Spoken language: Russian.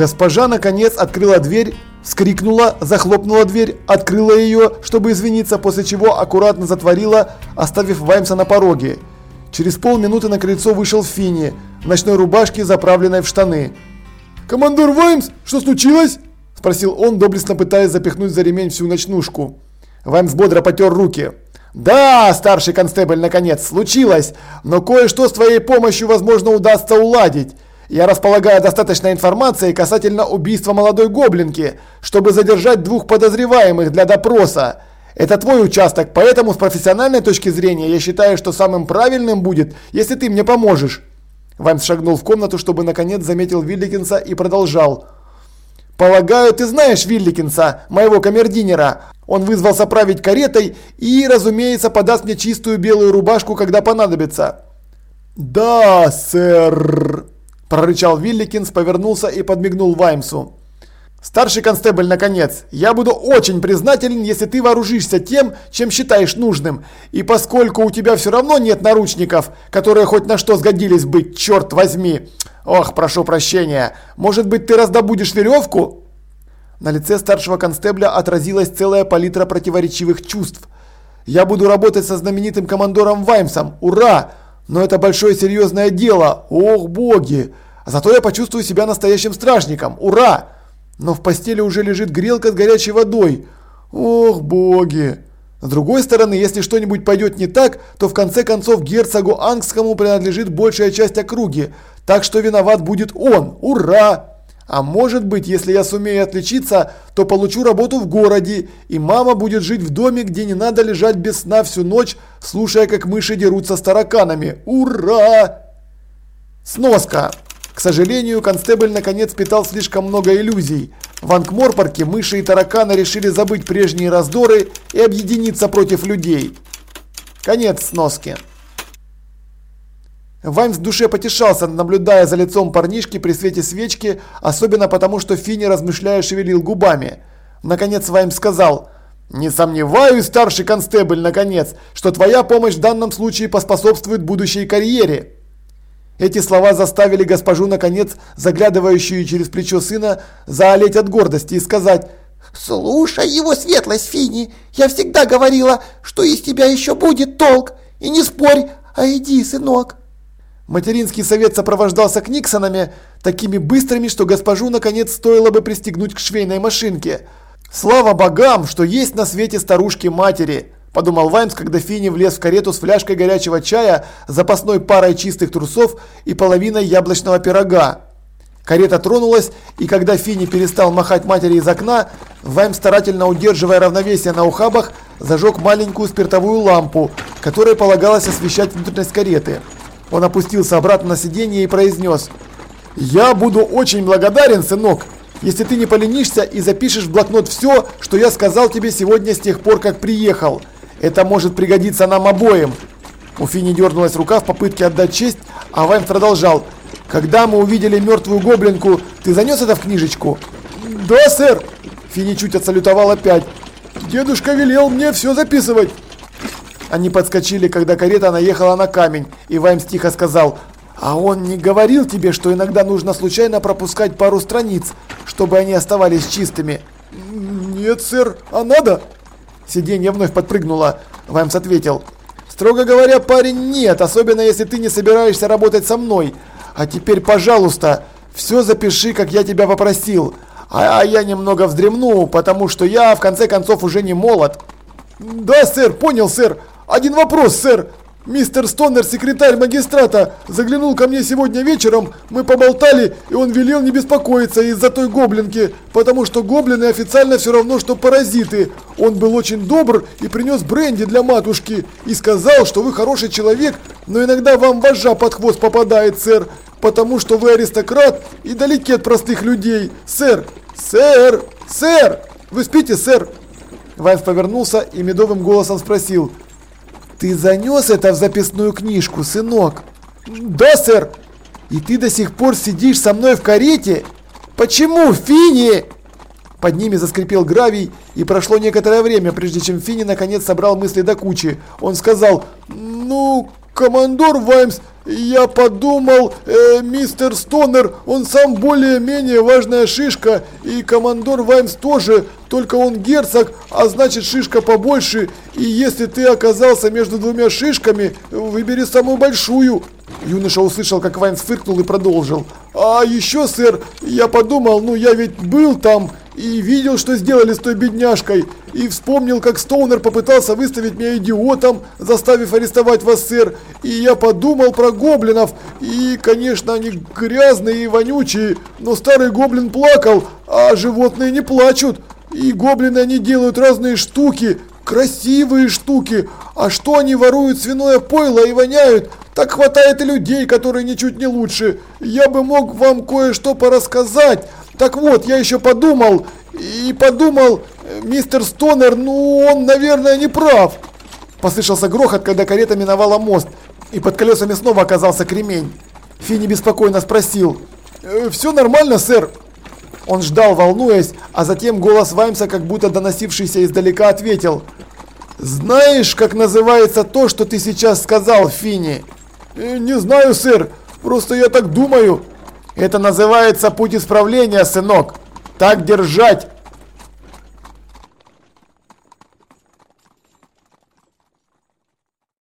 Госпожа наконец открыла дверь, скрикнула, захлопнула дверь, открыла ее, чтобы извиниться, после чего аккуратно затворила, оставив Ваймса на пороге. Через полминуты на крыльцо вышел Финни, в ночной рубашке, заправленной в штаны. «Командор Ваймс, что случилось?» – спросил он, доблестно пытаясь запихнуть за ремень всю ночнушку. Ваймс бодро потер руки. «Да, старший констебль, наконец, случилось, но кое-что с твоей помощью, возможно, удастся уладить. Я располагаю достаточной информацией касательно убийства молодой гоблинки, чтобы задержать двух подозреваемых для допроса. Это твой участок, поэтому с профессиональной точки зрения я считаю, что самым правильным будет, если ты мне поможешь». Ваймс шагнул в комнату, чтобы наконец заметил Вилликинса и продолжал. «Полагаю, ты знаешь Вилликинса, моего камердинера. Он вызвался править каретой и, разумеется, подаст мне чистую белую рубашку, когда понадобится». «Да, сэр», – прорычал Вилликинс, повернулся и подмигнул Ваймсу. «Старший констебль, наконец, я буду очень признателен, если ты вооружишься тем, чем считаешь нужным. И поскольку у тебя все равно нет наручников, которые хоть на что сгодились быть, черт возьми. Ох, прошу прощения. Может быть, ты раздобудешь веревку?» На лице старшего констебля отразилась целая палитра противоречивых чувств. «Я буду работать со знаменитым командором Ваймсом. Ура! Но это большое серьезное дело. Ох, боги! Зато я почувствую себя настоящим стражником. Ура!» Но в постели уже лежит грелка с горячей водой. Ох, боги! С другой стороны, если что-нибудь пойдет не так, то в конце концов герцогу Ангскому принадлежит большая часть округи, так что виноват будет он. Ура! А может быть, если я сумею отличиться, то получу работу в городе, и мама будет жить в доме, где не надо лежать без сна всю ночь, слушая, как мыши дерутся с тараканами. Ура! Сноска. К сожалению, констебль наконец питал слишком много иллюзий. В Анкморпорке мыши и тараканы решили забыть прежние раздоры и объединиться против людей. Конец сноски. Ваймс в душе потешался, наблюдая за лицом парнишки при свете свечки, особенно потому, что Финни, размышляя, шевелил губами. Наконец Ваймс сказал, «Не сомневаюсь, старший констебль, наконец, что твоя помощь в данном случае поспособствует будущей карьере». Эти слова заставили госпожу, наконец, заглядывающую через плечо сына, заолеть от гордости и сказать «Слушай его светлость, Фини, я всегда говорила, что из тебя еще будет толк, и не спорь, а иди, сынок». Материнский совет сопровождался Книксонами такими быстрыми, что госпожу, наконец, стоило бы пристегнуть к швейной машинке. Слава богам, что есть на свете старушки-матери. Подумал Ваймс, когда Финни влез в карету с фляжкой горячего чая, запасной парой чистых трусов и половиной яблочного пирога. Карета тронулась, и когда Финни перестал махать матери из окна, Ваймс, старательно удерживая равновесие на ухабах, зажег маленькую спиртовую лампу, которой полагалось освещать внутренность кареты. Он опустился обратно на сиденье и произнес «Я буду очень благодарен, сынок, если ты не поленишься и запишешь в блокнот все, что я сказал тебе сегодня с тех пор, как приехал». Это может пригодиться нам обоим. У Фини дернулась рука в попытке отдать честь, а Вайм продолжал. Когда мы увидели мертвую гоблинку, ты занес это в книжечку? Да, сэр. Фини чуть отсалютовал опять. Дедушка велел мне все записывать. Они подскочили, когда карета наехала на камень, и Ваймс тихо сказал, «А он не говорил тебе, что иногда нужно случайно пропускать пару страниц, чтобы они оставались чистыми?» «Нет, сэр, а надо?» Сиденье вновь подпрыгнуло. Ваймс ответил. «Строго говоря, парень, нет, особенно если ты не собираешься работать со мной. А теперь, пожалуйста, все запиши, как я тебя попросил. А, а я немного вздремну, потому что я, в конце концов, уже не молод». «Да, сэр, понял, сэр. Один вопрос, сэр. Мистер Стонер, секретарь магистрата, заглянул ко мне сегодня вечером, мы поболтали, и он велел не беспокоиться из-за той гоблинки, потому что гоблины официально все равно, что паразиты. Он был очень добр и принес бренди для матушки, и сказал, что вы хороший человек, но иногда вам вожжа под хвост попадает, сэр, потому что вы аристократ и далеки от простых людей. Сэр, сэр, сэр, вы спите, сэр? Вайнс повернулся и медовым голосом спросил – «Ты занес это в записную книжку, сынок?» «Да, сэр!» «И ты до сих пор сидишь со мной в карете? Почему, Фини?» Под ними заскрипел гравий, и прошло некоторое время, прежде чем Фини наконец собрал мысли до кучи. Он сказал, «Ну, командор Ваймс, я подумал, э, мистер Стонер, он сам более-менее важная шишка, и командор Ваймс тоже, только он герцог, а значит шишка побольше, и если ты оказался между двумя шишками, выбери самую большую. Юноша услышал, как Ваймс фыркнул и продолжил. А еще, сэр, я подумал, ну я ведь был там, и видел, что сделали с той бедняжкой, и вспомнил, как Стоунер попытался выставить меня идиотом, заставив арестовать вас, сэр, и я подумал про гоблинов, и, конечно, они грязные и вонючие, но старый гоблин плакал, а животные не плачут, и гоблины они делают разные штуки, красивые штуки, а что они воруют свиное пойло и воняют, так хватает и людей, которые ничуть не лучше. Я бы мог вам кое-что порассказать, так вот, я еще подумал, и подумал, мистер Стонер, ну он, наверное, не прав. Послышался грохот, когда карета миновала мост, и под колесами снова оказался кремень. Финни беспокойно спросил, «Э, «Все нормально, сэр?» Он ждал, волнуясь, а затем голос Ваймса, как будто доносившийся издалека, ответил, «Знаешь, как называется то, что ты сейчас сказал, Финни?» «Э, «Не знаю, сэр, просто я так думаю». Это называется путь исправления, сынок. Так держать.